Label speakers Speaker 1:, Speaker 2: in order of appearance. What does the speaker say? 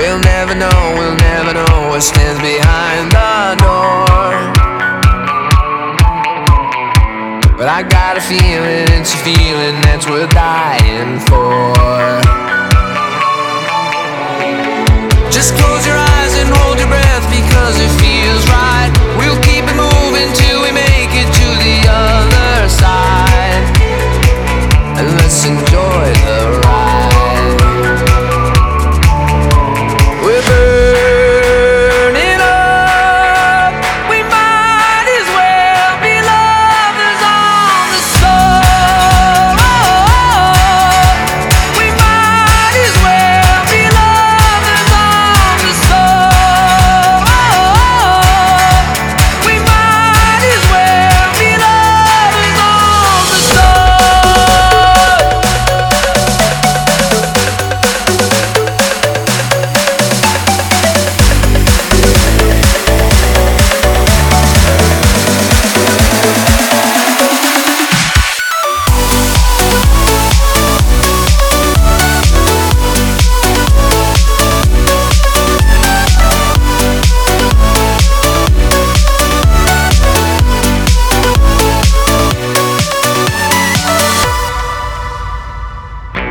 Speaker 1: We'll never know, we'll never know what stands behind the door. But I got a feeling, it's a feeling that's worth dying for. Just